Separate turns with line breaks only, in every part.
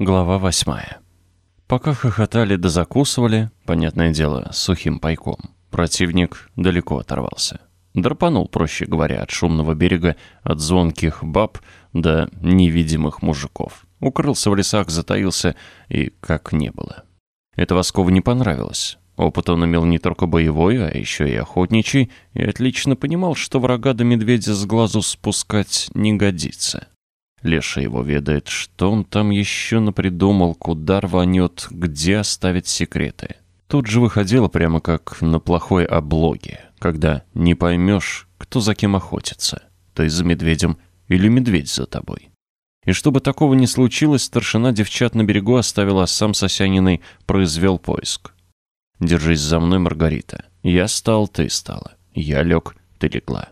Глава восьмая. Пока хохотали да закусывали, понятное дело, сухим пайком, противник далеко оторвался. Драпанул, проще говоря, от шумного берега, от звонких баб до невидимых мужиков. Укрылся в лесах, затаился, и как не было. Это Воскову не понравилось. Опыт он имел не только боевой, а еще и охотничий, и отлично понимал, что врага до медведя с глазу спускать не годится. Леша его ведает, что он там еще напридумал, куда рванет, где оставить секреты. Тут же выходило прямо как на плохой облоге, когда не поймешь, кто за кем охотится. Ты за медведем или медведь за тобой. И чтобы такого не случилось, старшина девчат на берегу оставила, а сам Сосяниной произвел поиск. «Держись за мной, Маргарита. Я стал, ты стала. Я лег, ты легла.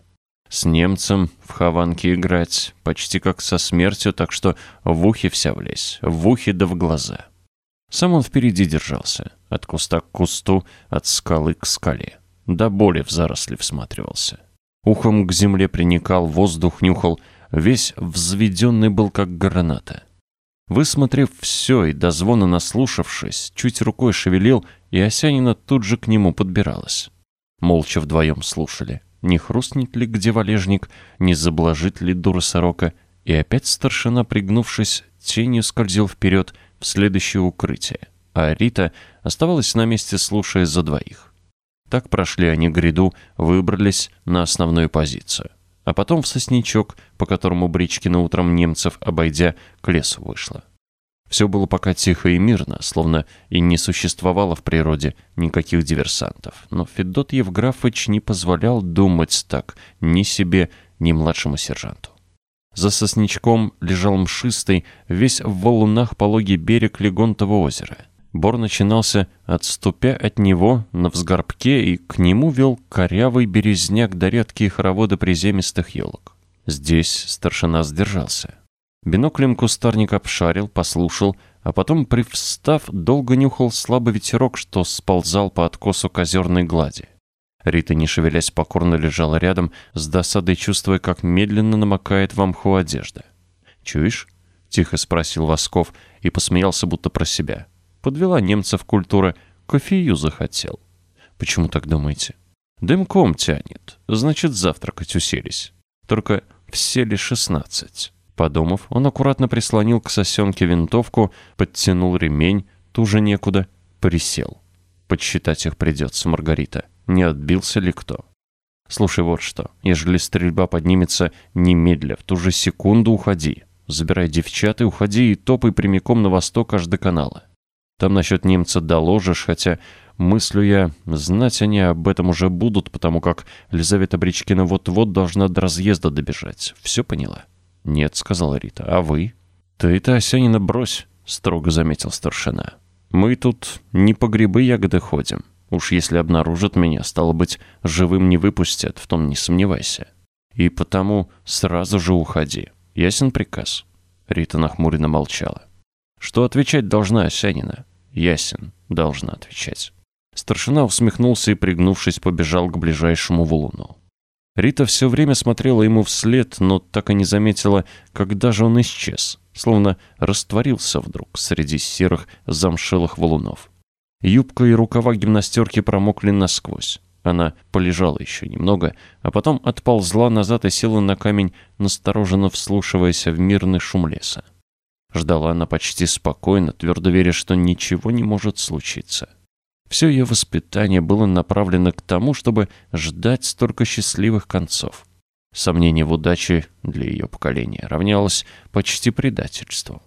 С немцем в хованке играть, почти как со смертью, так что в ухе вся влезь, в ухе да в глаза. Сам он впереди держался, от куста к кусту, от скалы к скале. До боли в заросли всматривался. Ухом к земле приникал, воздух нюхал, весь взведенный был как граната. Высмотрев все и до звона наслушавшись, чуть рукой шевелил, и Осянина тут же к нему подбиралась. Молча вдвоем слушали — не хрустнет ли где валежник, не заблажит ли дура сорока, и опять старшина, пригнувшись, тенью скользил вперед в следующее укрытие, а Рита оставалась на месте, слушая за двоих. Так прошли они гряду, выбрались на основную позицию. А потом в сосничок, по которому Бричкина утром немцев, обойдя, к лесу вышла. Все было пока тихо и мирно, словно и не существовало в природе никаких диверсантов. Но Федот Евграфович не позволял думать так ни себе, ни младшему сержанту. За сосничком лежал мшистый, весь в валунах пологий берег Легонтова озера. Бор начинался, отступя от него на взгорбке, и к нему вел корявый березняк до редкие хороводы приземистых елок. Здесь старшина сдержался. Биноклем кустарник обшарил, послушал, а потом, привстав, долго нюхал слабый ветерок, что сползал по откосу к озерной глади. Рита, не шевелясь, покорно лежала рядом, с досадой чувствуя, как медленно намокает в мху одежда. «Чуешь?» — тихо спросил Восков и посмеялся, будто про себя. Подвела немцев культура, кофею захотел. «Почему так думаете?» «Дымком тянет, значит, завтракать уселись. Только все ли шестнадцать?» Подумав, он аккуратно прислонил к сосенке винтовку, подтянул ремень, туже некуда, присел. Подсчитать их придется, Маргарита. Не отбился ли кто? Слушай, вот что. Ежели стрельба поднимется, немедля, в ту же секунду уходи. Забирай девчат и уходи и топай прямиком на восток аж до канала. Там насчет немца доложишь, хотя мыслю я, знать они об этом уже будут, потому как Лизавета Бричкина вот-вот должна до разъезда добежать. Все поняла? «Нет», — сказала Рита. «А вы?» «Ты-то, Осянина, брось», — строго заметил старшина. «Мы тут не по грибы ягоды ходим. Уж если обнаружат меня, стало быть, живым не выпустят, в том не сомневайся. И потому сразу же уходи. Ясен приказ?» Рита нахмуренно молчала. «Что отвечать должна Осянина?» «Ясен, должна отвечать». Старшина усмехнулся и, пригнувшись, побежал к ближайшему валуну. Рита все время смотрела ему вслед, но так и не заметила, когда же он исчез, словно растворился вдруг среди серых замшелых валунов. Юбка и рукава гимнастерки промокли насквозь. Она полежала еще немного, а потом отползла назад и села на камень, настороженно вслушиваясь в мирный шум леса. Ждала она почти спокойно, твердо веря, что ничего не может случиться. Все ее воспитание было направлено к тому, чтобы ждать столько счастливых концов. Сомнение в удаче для ее поколения равнялось почти предательству.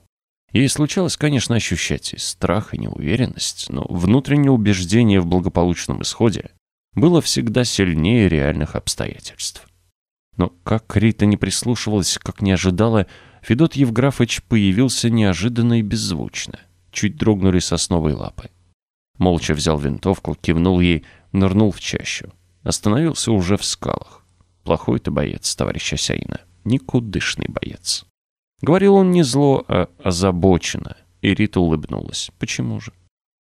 Ей случалось, конечно, ощущать и страх, и неуверенность, но внутреннее убеждение в благополучном исходе было всегда сильнее реальных обстоятельств. Но как Рита не прислушивалась, как не ожидала, Федот Евграфович появился неожиданно и беззвучно. Чуть дрогнули сосновые лапы. Молча взял винтовку, кивнул ей, нырнул в чащу. Остановился уже в скалах. Плохой ты боец, товарищ Осяина. Никудышный боец. Говорил он не зло, а озабоченно. И Рита улыбнулась. Почему же?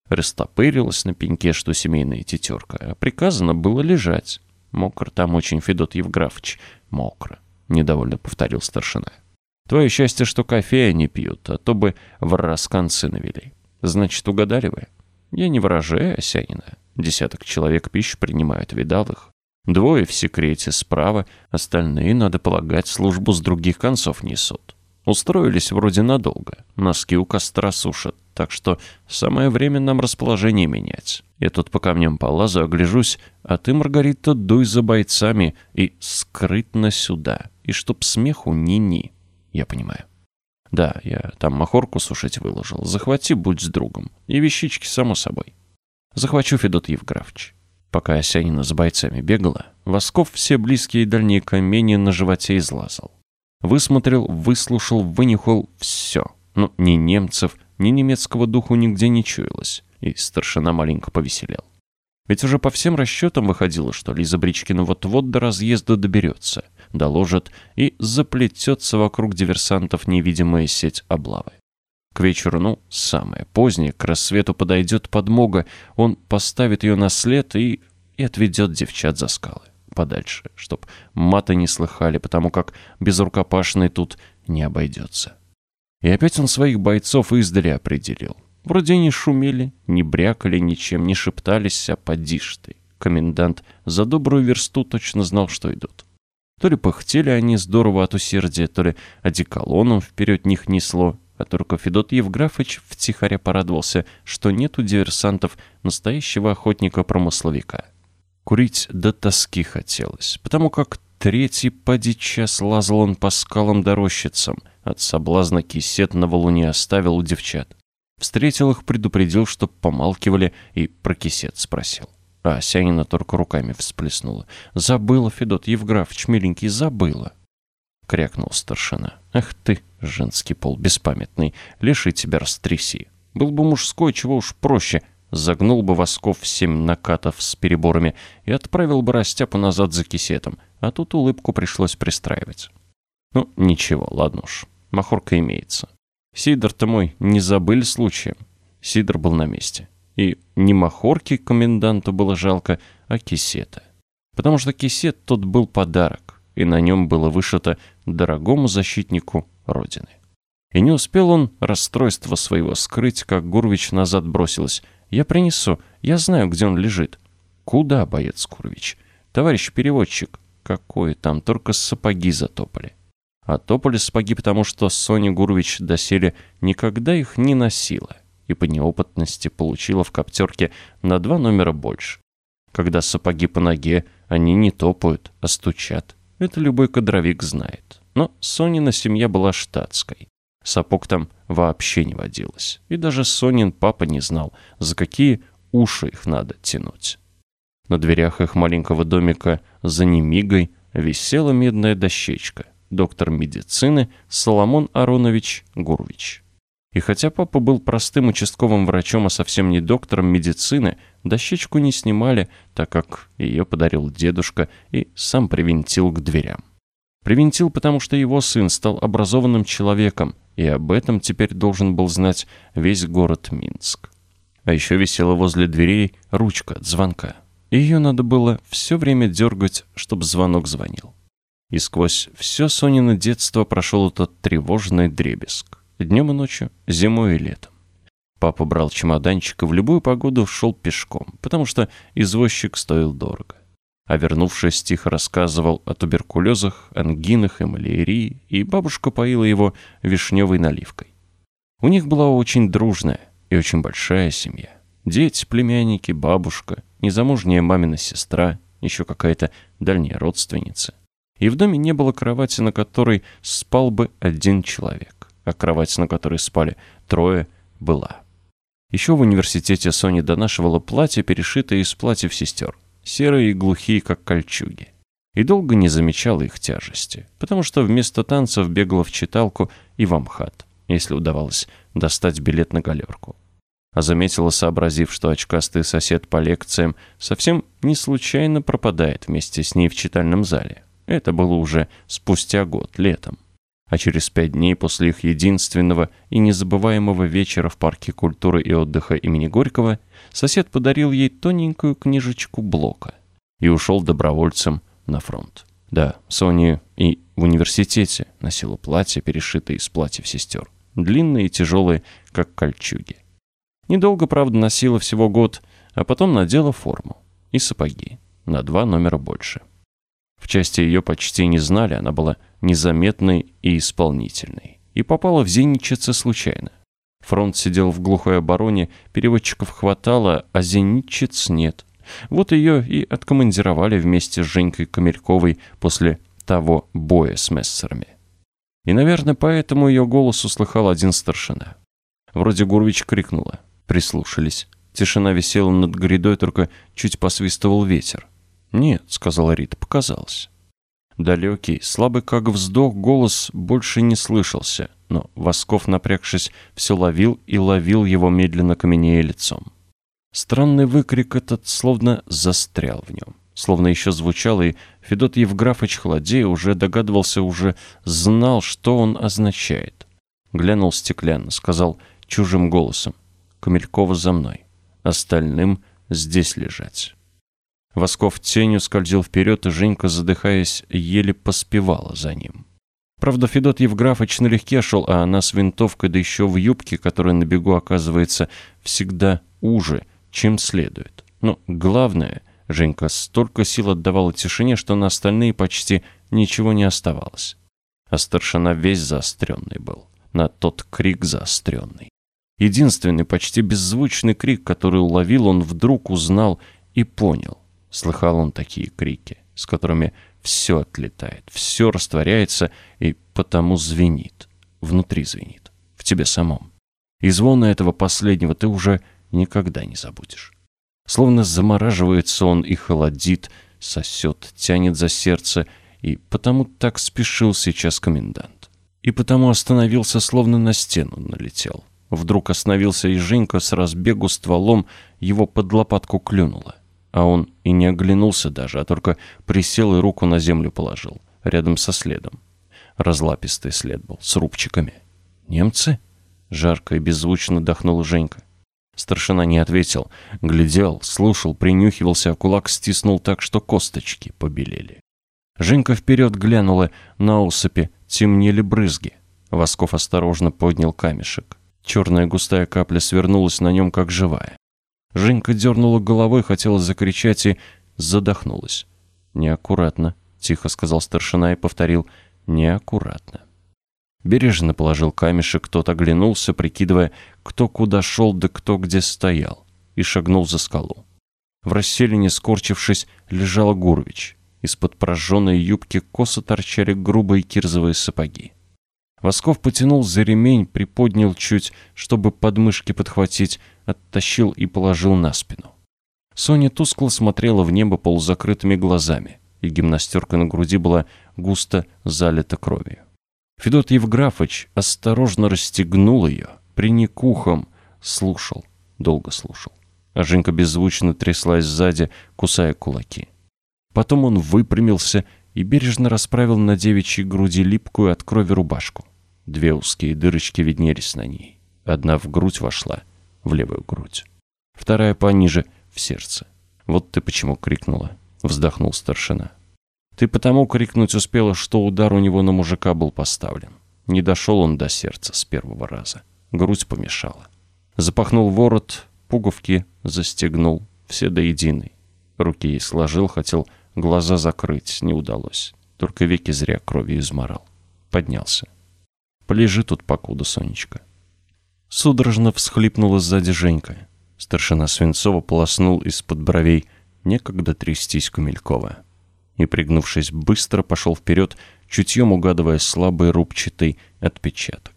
Растопырилась на пеньке, что семейная тетерка. А приказано было лежать. Мокро там очень, Федот Евграфович. Мокро. Недовольно повторил старшина. Твое счастье, что кофе они пьют, а то бы в раз концы навели. Значит, угадали вы? Я не выражаю Осянина. Десяток человек пищу принимают, видал их. Двое в секрете справа, остальные, надо полагать, службу с других концов несут. Устроились вроде надолго, носки у костра сушат, так что самое время нам расположение менять. Я тут по камням полазу, огляжусь, а ты, Маргарита, дуй за бойцами и скрытно сюда, и чтоб смеху ни-ни. Я понимаю. Да, я там махорку сушить выложил. Захвати, будь с другом. И вещички, само собой. Захвачу, Федот Евграфович. Пока Осянина с бойцами бегала, Восков все близкие и дальние камни на животе излазал. Высмотрел, выслушал, вынюхал все. Ну, ни немцев, ни немецкого духу нигде не чуялось. И старшина маленько повеселел. Ведь уже по всем расчетам выходило, что Лиза Бричкина вот-вот до разъезда доберется, доложит и заплетется вокруг диверсантов невидимая сеть облавы. К вечеру, ну, самое позднее, к рассвету подойдет подмога, он поставит ее на след и... и отведет девчат за скалы. Подальше, чтоб мата не слыхали, потому как безрукопашный тут не обойдется. И опять он своих бойцов издали определил. Вроде не шумели, не брякали ничем, не шептались, а поди ты. Комендант за добрую версту точно знал, что идут. То ли пыхтели они здорово от усердия, то ли одеколоном вперед них несло, а только Федот Евграфович втихаря порадовался, что нет у диверсантов настоящего охотника-промысловика. Курить до тоски хотелось, потому как третий поди час лазал он по скалам да рощицам, от соблазна кисет на валуне оставил у девчат. Встретил их, предупредил, чтоб помалкивали, и про кисет спросил. А Сянина только руками всплеснула. «Забыла, Федот Евграфович, миленький, забыла!» — крякнул старшина. «Ах ты, женский пол беспамятный, лиши тебя растряси. Был бы мужской, чего уж проще. Загнул бы восков семь накатов с переборами и отправил бы Растяпу назад за кисетом, а тут улыбку пришлось пристраивать. Ну, ничего, ладно уж, махорка имеется. Сидор-то мой не забыли случаем. Сидор был на месте. И не махорки коменданту было жалко, а кисета. Потому что кисет тот был подарок, и на нем было вышито дорогому защитнику Родины. И не успел он расстройство своего скрыть, как Гурвич назад бросилась. «Я принесу, я знаю, где он лежит». «Куда, боец Гурвич?» «Товарищ переводчик». «Какое там, только сапоги затопали». А топали сапоги, потому что Соня Гурвич доселе никогда их не носила и по неопытности получила в коптерке на два номера больше. Когда сапоги по ноге, они не топают, а стучат. Это любой кадровик знает. Но Сонина семья была штатской. Сапог там вообще не водилось. И даже Сонин папа не знал, за какие уши их надо тянуть. На дверях их маленького домика за немигой висела медная дощечка. Доктор медицины Соломон Аронович Гурвич. И хотя папа был простым участковым врачом, а совсем не доктором медицины, дощечку не снимали, так как ее подарил дедушка и сам привинтил к дверям. Привинтил, потому что его сын стал образованным человеком, и об этом теперь должен был знать весь город Минск. А еще висела возле дверей ручка от звонка. Ее надо было все время дергать, чтобы звонок звонил. И сквозь все Сонино детство прошел этот тревожный дребезг. Днем и ночью, зимой и летом. Папа брал чемоданчик и в любую погоду шел пешком, потому что извозчик стоил дорого. А вернувшись, тихо рассказывал о туберкулезах, ангинах и малярии, и бабушка поила его вишневой наливкой. У них была очень дружная и очень большая семья. Дети, племянники, бабушка, незамужняя мамина сестра, еще какая-то дальняя родственница. И в доме не было кровати, на которой спал бы один человек а кровать, на которой спали трое, была. Еще в университете Соня донашивала платье, перешитое из платьев сестер, серые и глухие, как кольчуги. И долго не замечала их тяжести, потому что вместо танцев бегала в читалку и в Амхат, если удавалось достать билет на галерку. А заметила, сообразив, что очкастый сосед по лекциям совсем не случайно пропадает вместе с ней в читальном зале. Это было уже спустя год, летом а через пять дней после их единственного и незабываемого вечера в парке культуры и отдыха имени Горького сосед подарил ей тоненькую книжечку Блока и ушел добровольцем на фронт. Да, Соня и в университете носила платье, перешитое из платьев сестер. Длинные и тяжелые, как кольчуги. Недолго, правда, носила всего год, а потом надела форму и сапоги на два номера больше. В части ее почти не знали, она была незаметной и исполнительной. И попала в зенитчицы случайно. Фронт сидел в глухой обороне, переводчиков хватало, а зенитчиц нет. Вот ее и откомандировали вместе с Женькой Камельковой после того боя с мессерами. И, наверное, поэтому ее голос услыхал один старшина. Вроде Гурвич крикнула. Прислушались. Тишина висела над грядой, только чуть посвистывал ветер. «Нет», — сказала Рита, — «показалось». Далекий, слабый как вздох, голос больше не слышался, но Восков, напрягшись, все ловил и ловил его медленно каменея лицом. Странный выкрик этот словно застрял в нем, словно еще звучал, и Федот Евграфович Холодея уже догадывался, уже знал, что он означает. Глянул стеклянно, сказал чужим голосом, «Камелькова за мной, остальным здесь лежать». Восков тенью скользил вперед, и Женька, задыхаясь, еле поспевала за ним. Правда, Федот Евграфович налегке шел, а она с винтовкой, да еще в юбке, которая на бегу оказывается всегда уже, чем следует. Но главное, Женька столько сил отдавала тишине, что на остальные почти ничего не оставалось. А старшина весь заостренный был, на тот крик заостренный. Единственный, почти беззвучный крик, который уловил, он вдруг узнал и понял. Слыхал он такие крики, с которыми все отлетает, все растворяется и потому звенит. Внутри звенит, в тебе самом. И звона этого последнего ты уже никогда не забудешь. Словно замораживается он и холодит, сосет, тянет за сердце, и потому так спешил сейчас комендант. И потому остановился, словно на стену налетел. Вдруг остановился и Женька с разбегу стволом его под лопатку клюнула а он и не оглянулся даже, а только присел и руку на землю положил, рядом со следом. Разлапистый след был, с рубчиками. «Немцы?» — жарко и беззвучно дохнул Женька. Старшина не ответил, глядел, слушал, принюхивался, а кулак стиснул так, что косточки побелели. Женька вперед глянула, на усыпи темнели брызги. Восков осторожно поднял камешек. Черная густая капля свернулась на нем, как живая. Женька дернула головой, хотела закричать и задохнулась. «Неаккуратно», — тихо сказал старшина и повторил «неаккуратно». Бережно положил камешек, тот оглянулся, прикидывая, кто куда шел да кто где стоял, и шагнул за скалу. В расселине, скорчившись, лежал Гурвич. Из-под прожженной юбки косо торчали грубые кирзовые сапоги. Восков потянул за ремень, приподнял чуть, чтобы подмышки подхватить, оттащил и положил на спину. Соня тускло смотрела в небо полузакрытыми глазами, и гимнастерка на груди была густо залита кровью. Федот Евграфович осторожно расстегнул ее, приник ухом, слушал, долго слушал. А Женька беззвучно тряслась сзади, кусая кулаки. Потом он выпрямился и бережно расправил на девичьей груди липкую от крови рубашку. Две узкие дырочки виднелись на ней. Одна в грудь вошла, в левую грудь. Вторая пониже, в сердце. «Вот ты почему крикнула», — вздохнул старшина. «Ты потому крикнуть успела, что удар у него на мужика был поставлен. Не дошел он до сердца с первого раза. Грудь помешала. Запахнул ворот, пуговки застегнул, все до единой. Руки ей сложил, хотел глаза закрыть, не удалось. Только веки зря кровью изморал. Поднялся. Полежи тут покуда, Сонечка. Судорожно всхлипнула сзади Женька. Старшина Свинцова полоснул из-под бровей некогда трястись Кумелькова. И, пригнувшись, быстро пошел вперед, чутьем угадывая слабый рубчатый отпечаток.